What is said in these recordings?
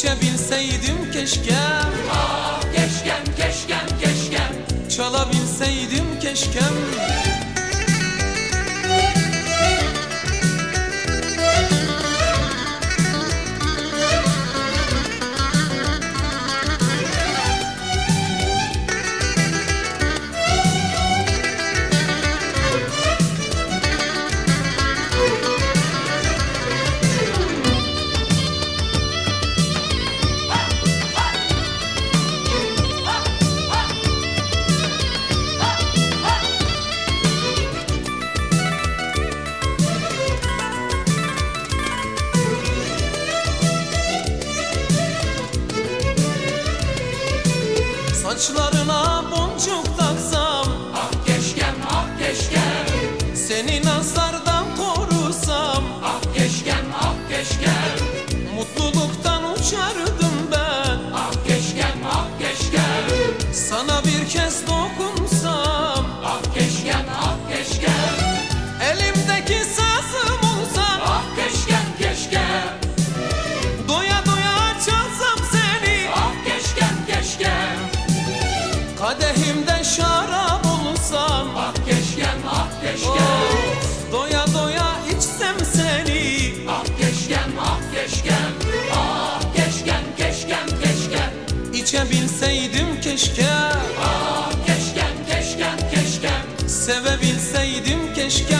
içebilseydim keşke. Ah keşkem keşkem keşkem. Çalabilseydim keşkem. Geçebilseydim keşke. Ah keşkem keşkem keşkem. Sevebilseydim keşke.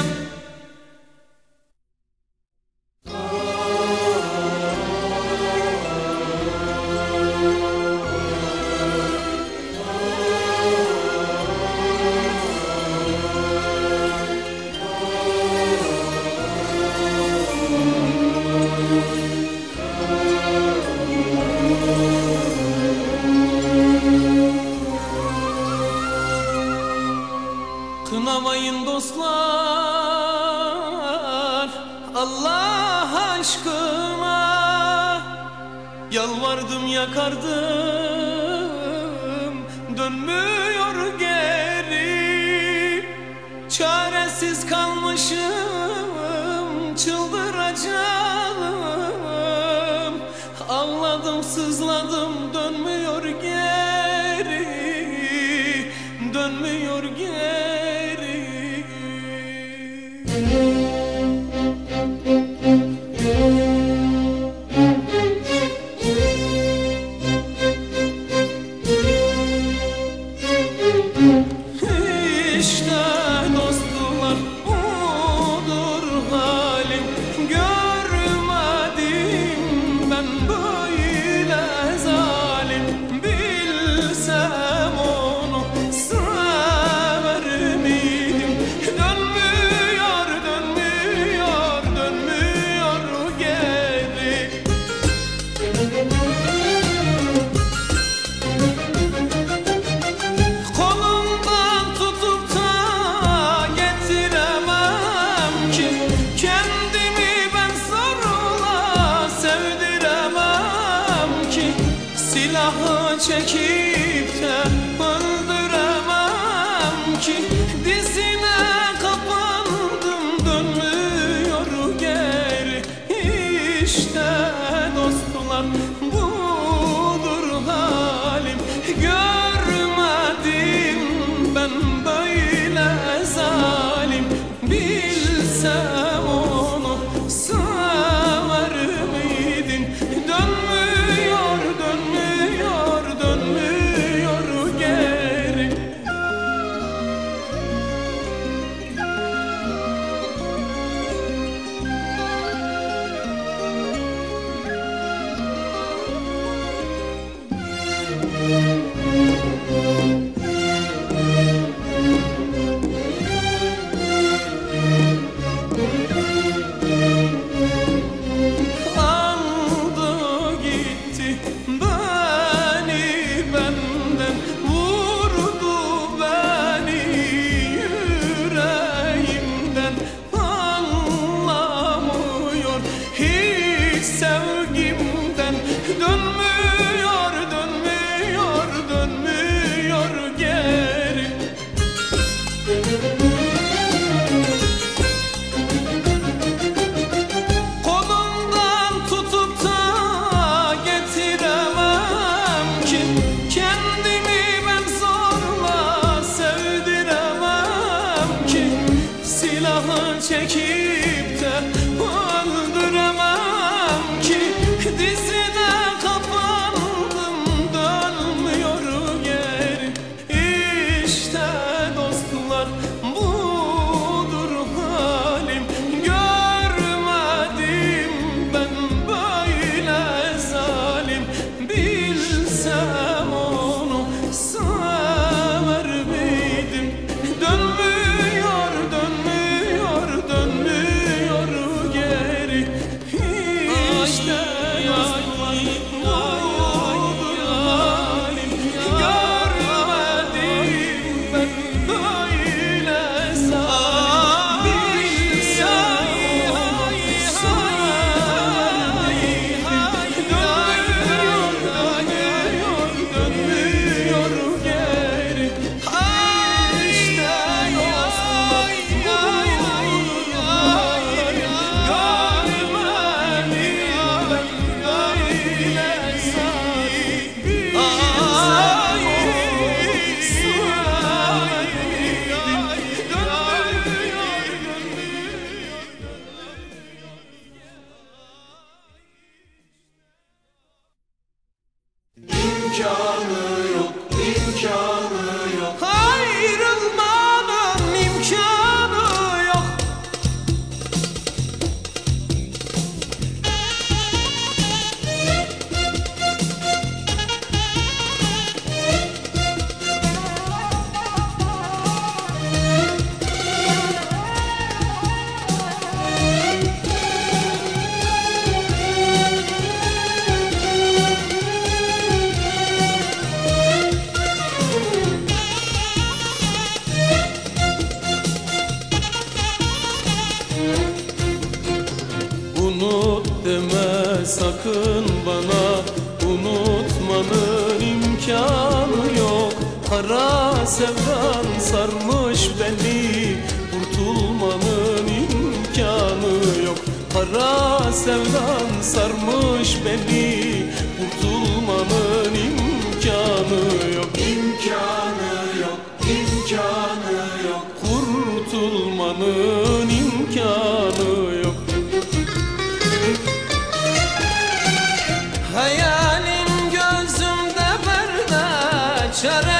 Çare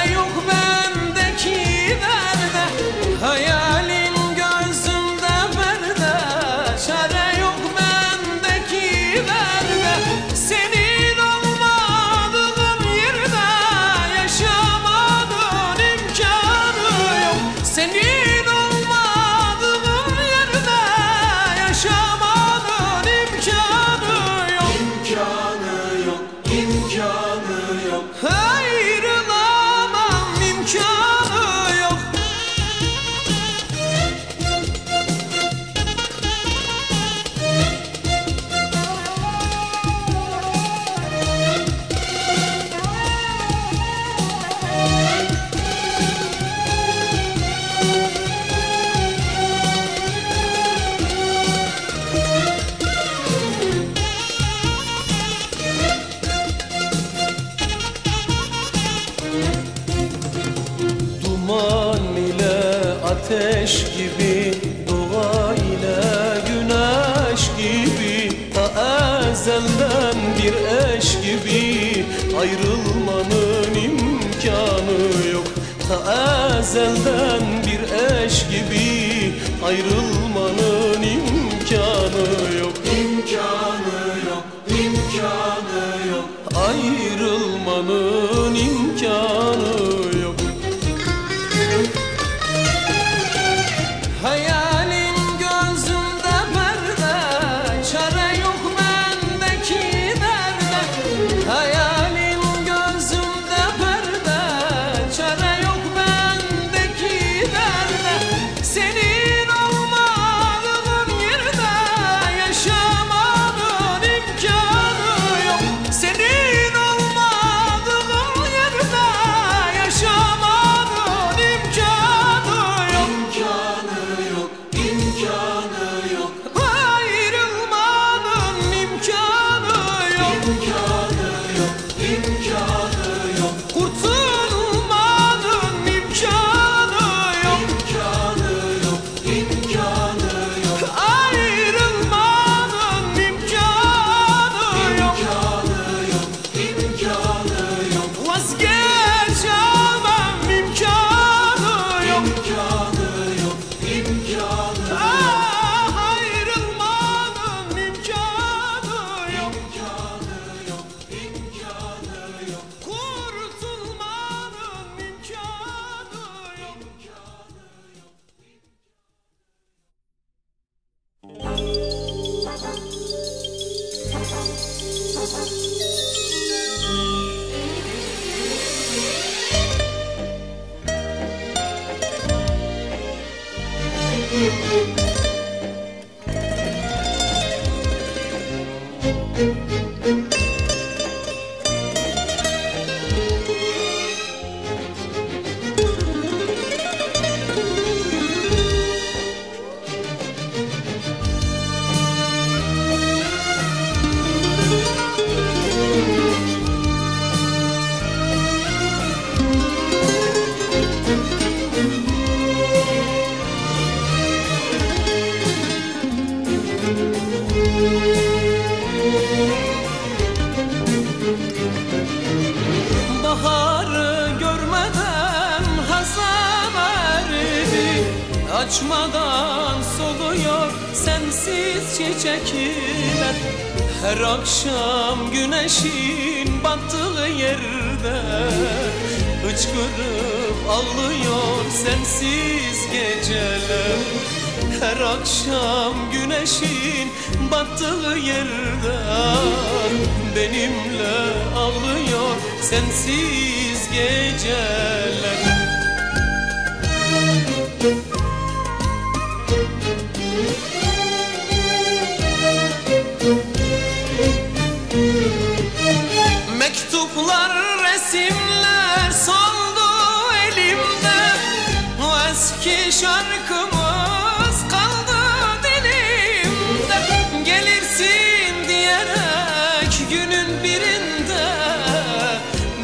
ayrılmanın imkanı yok. Ta ezelden bir eş gibi ayrılmanın imkanı yok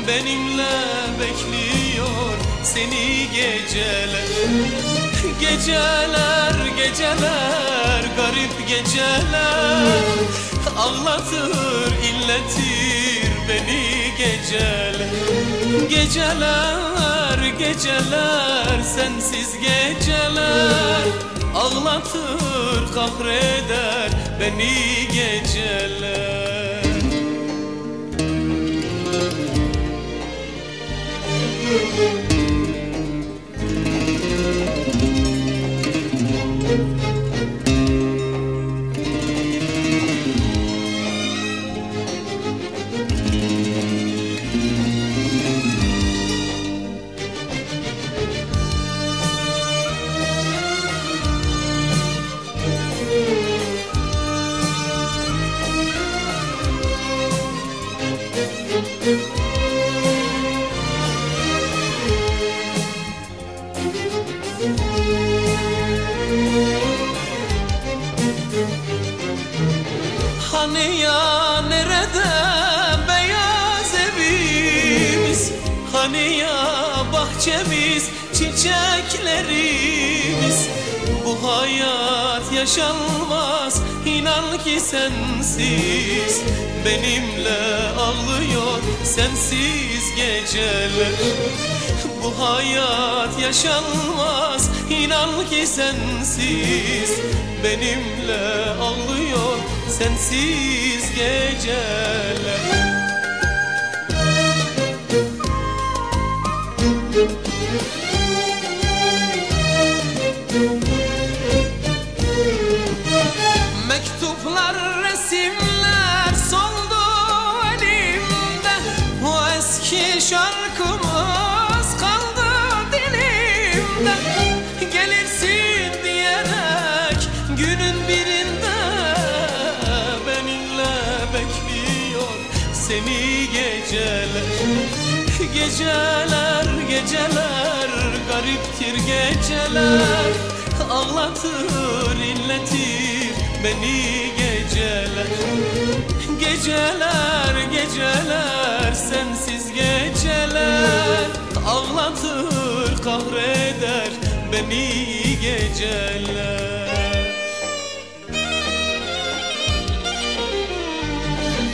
benimle bekliyor seni geceler. Geceler geceler garip geceler. Ağlatır illetir beni geceler. Geceler geceler sensiz geceler. Ağlatır kahreder beni geceler. yaşanmaz. İnan ki sensiz Benimle ağlıyor sensiz geceler. Bu hayat yaşanmaz. İnan ki sensiz Benimle ağlıyor sensiz geceler. Geceler, geceler, gariptir geceler. Ağlatır, inletir beni geceler. Geceler, geceler, sensiz geceler. Ağlatır, kahreder beni geceler.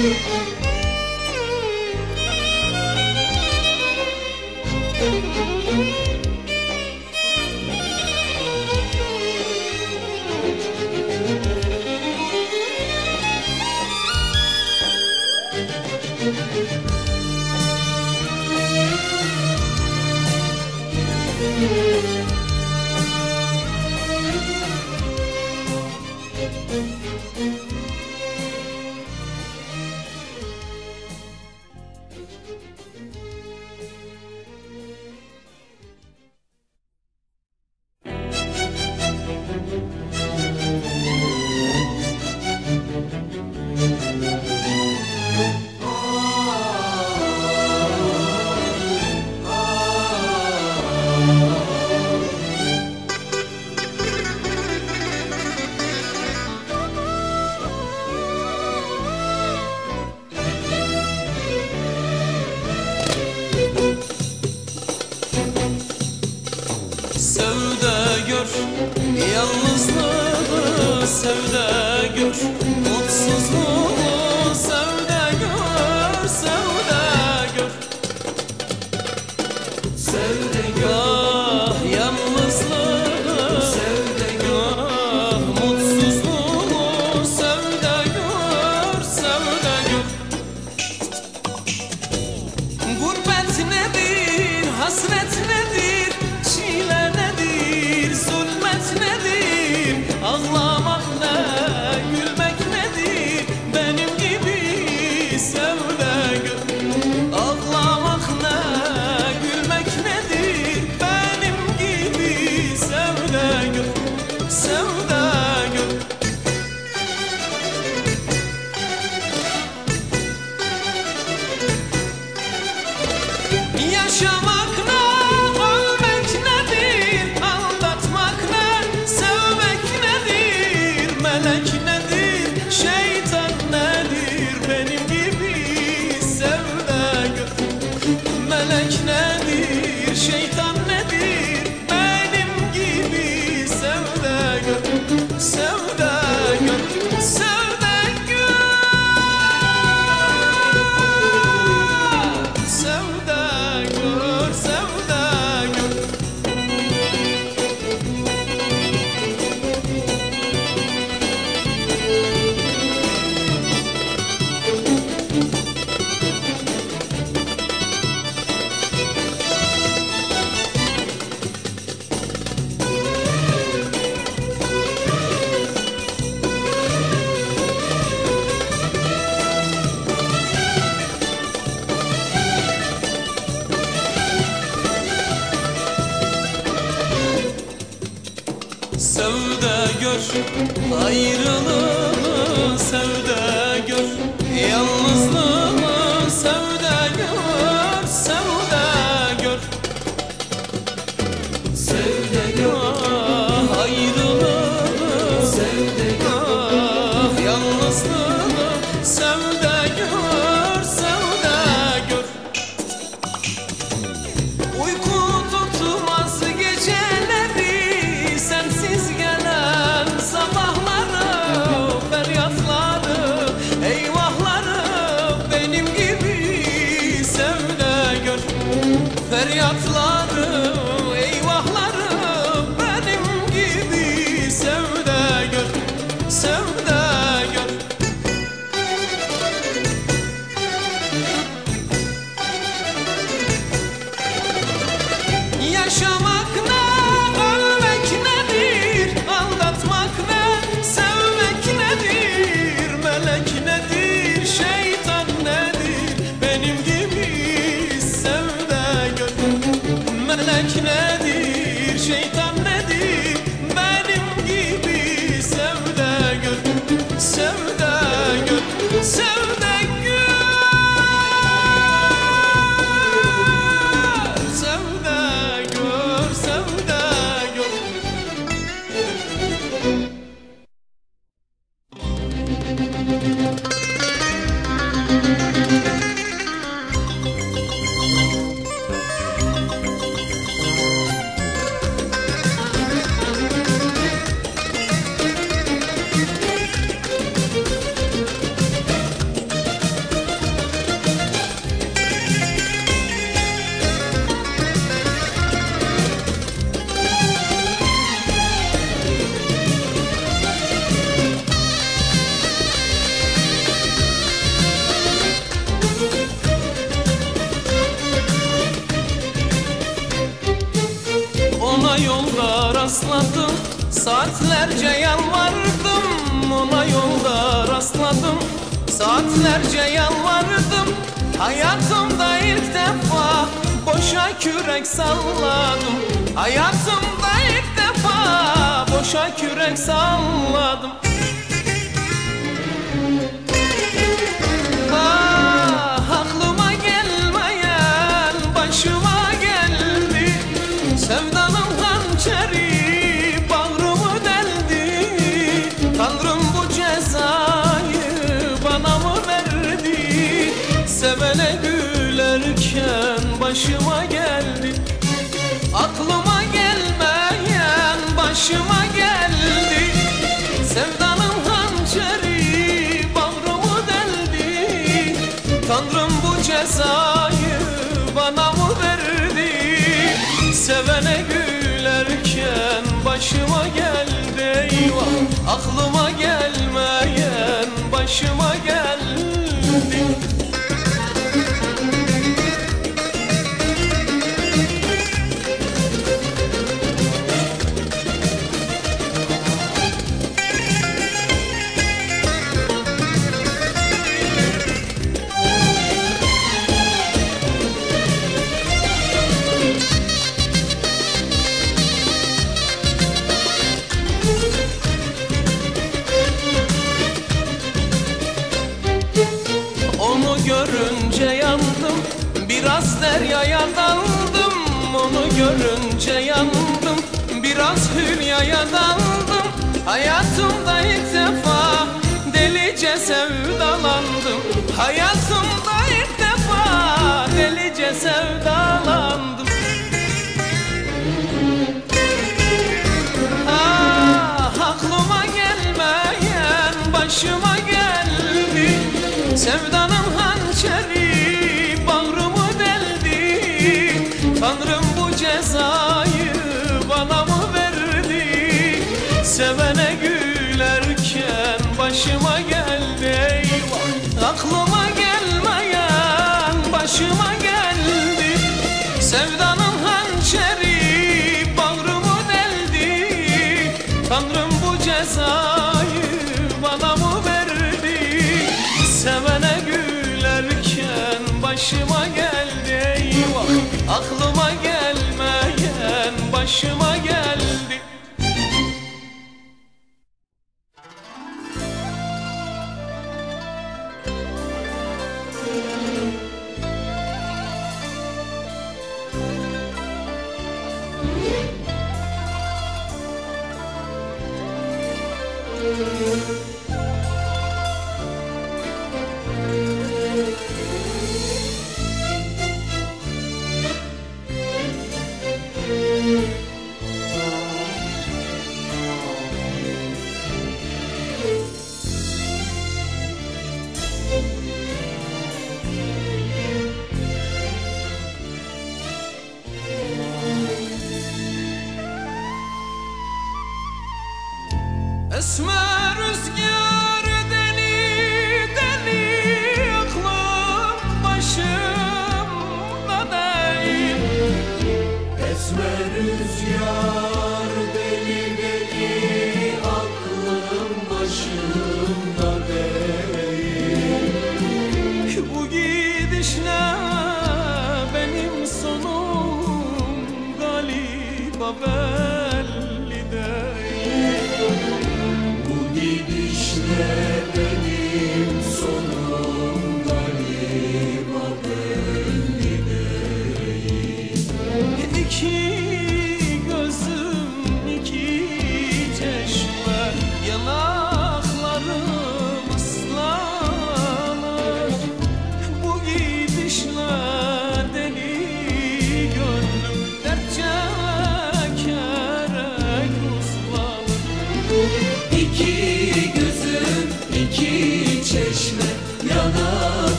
Thank you. Saatlerce yalvardım ona yolda rastladım. Saatlerce yalvardım hayatımda ilk defa Boşa kürek salladım. Hayatımda ilk defa Boşa kürek salladım. başıma geldi. Sevdanın hançeri bağrımı deldi. Tanrım bu cezayı bana mı verdi? Sevene gülerken başıma geldi. Eyvah aklıma gelmeyen başıma geldi.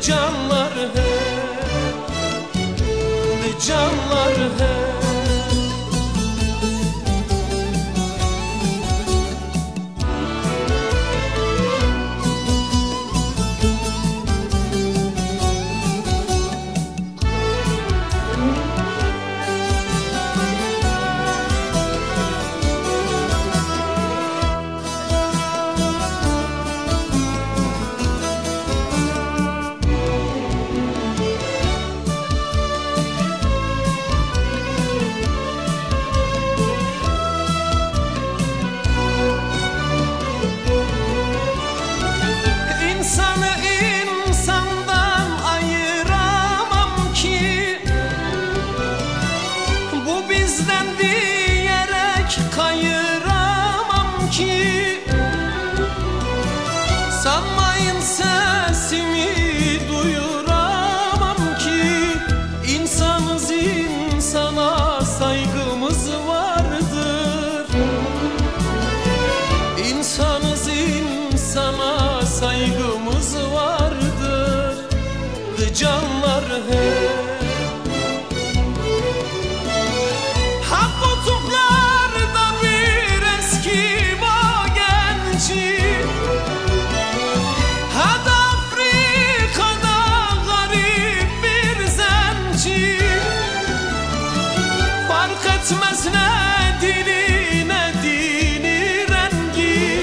can Yetmez ne dili ne dini rengi.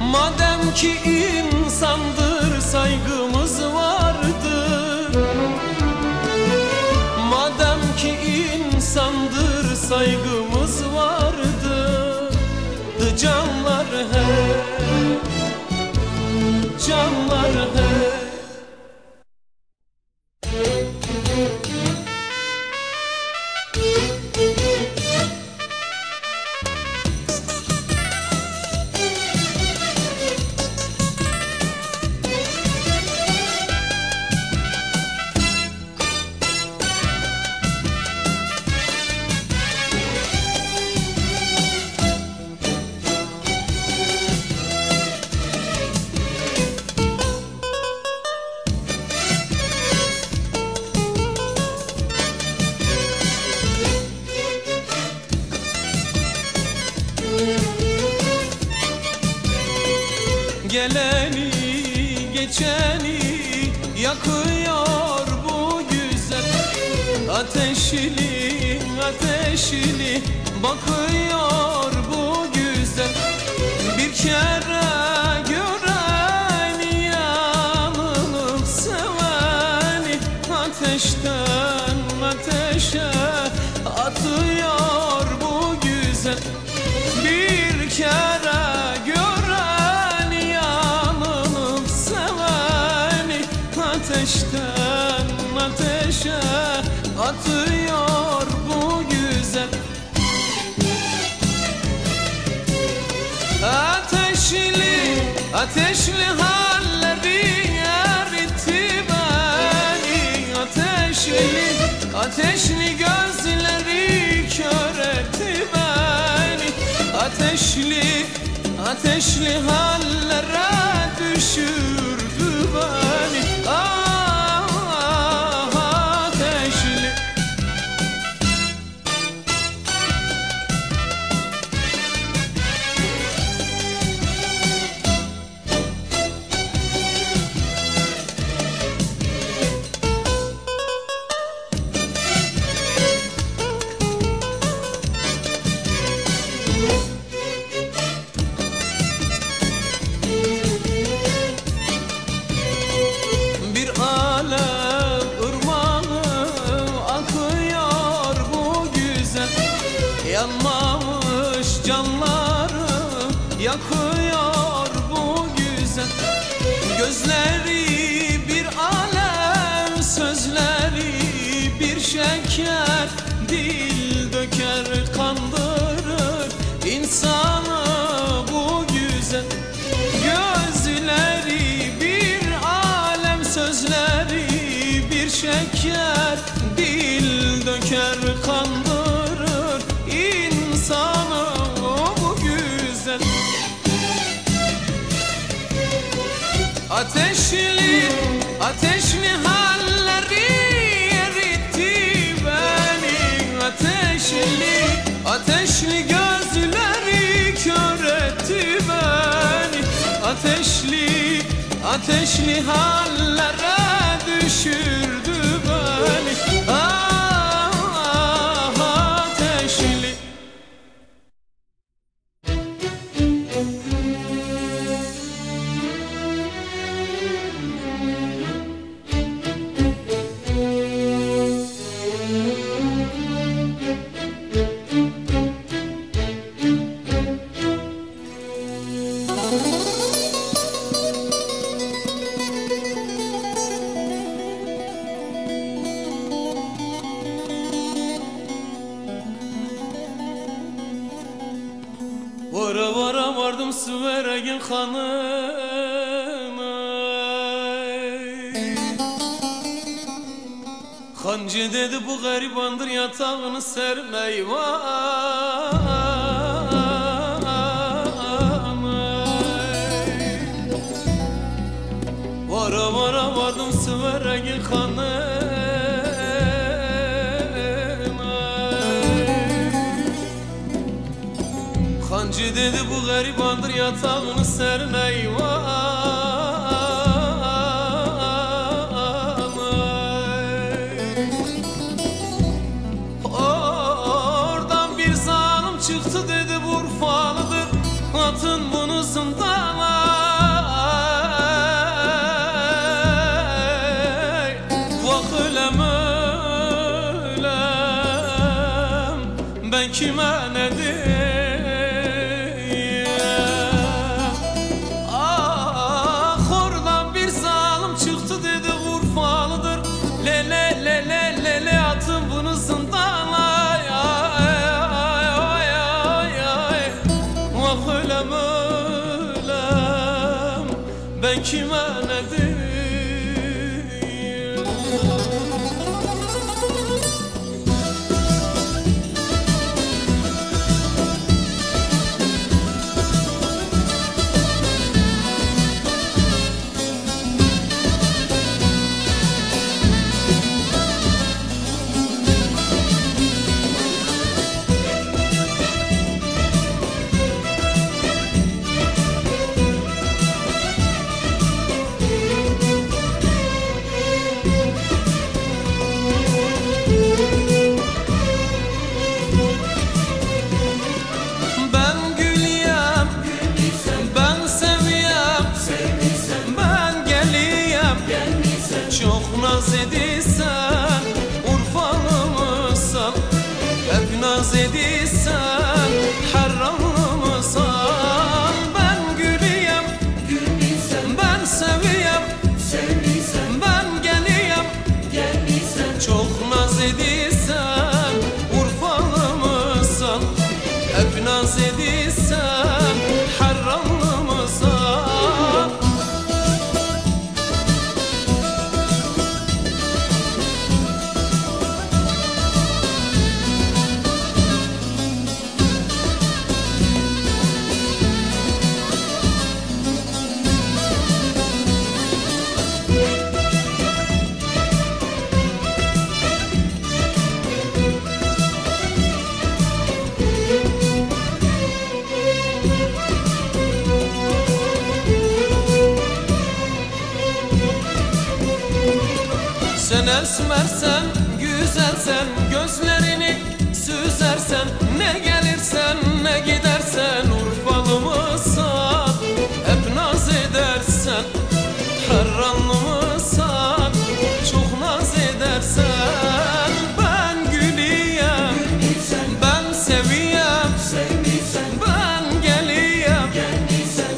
Madem ki insandır saygımız vardır. Madem ki insandır saygımız vardır. Canlar hep, canlar hep. bir kere gören yanılıp seveni. Ateşten ateşe atıyor bu güzel. Ateşli, ateşli halleri eritti beni. Ateşli, ateşli gö- Ateşli hallere düşür kandırır insanı bu güzel. Ateşli, ateşli halleri eritti beni. Ateşli, ateşli gözleri kör etti beni. Ateşli, ateşli halleri sevgi kanına. Hancı dedi bu garibandır yatağını serin eyvah. 什么？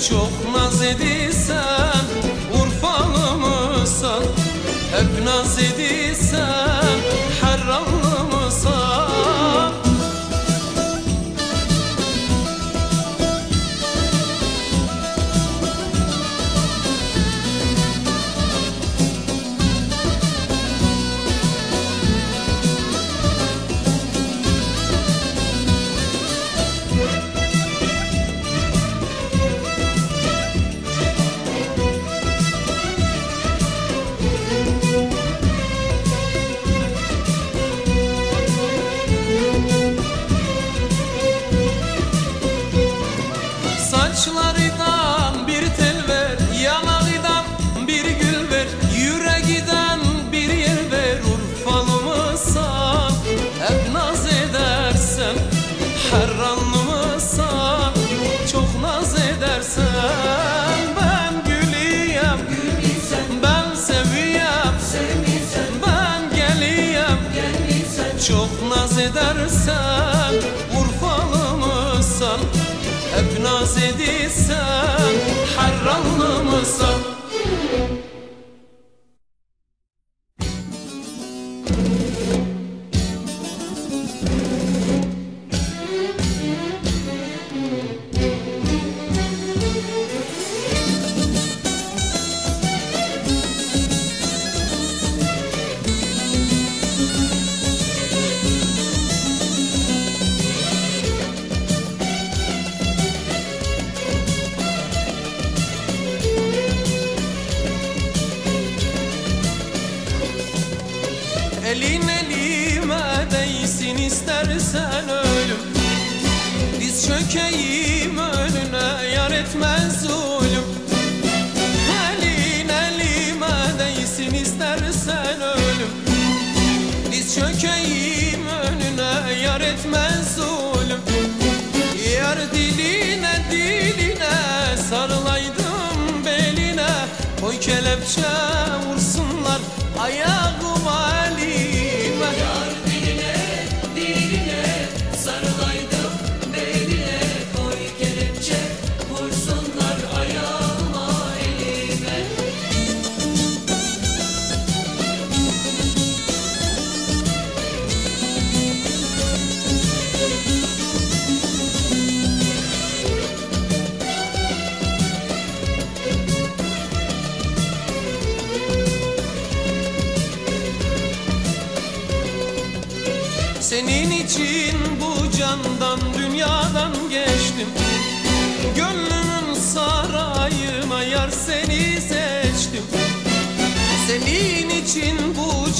就。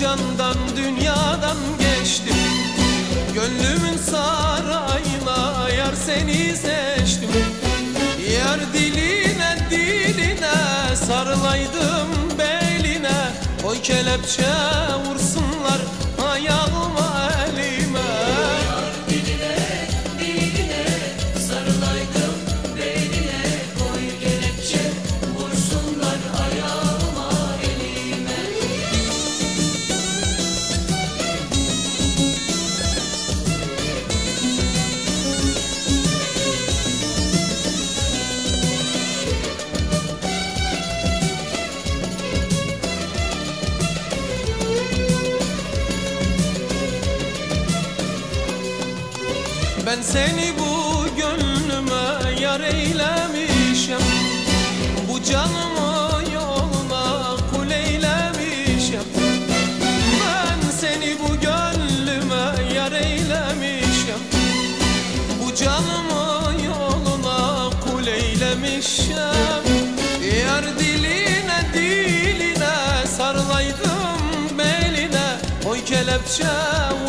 candan dünyadan geçtim. Gönlümün sarayına yar seni seçtim. Yar diline diline sarılaydım beline. Oy kelepçe vur future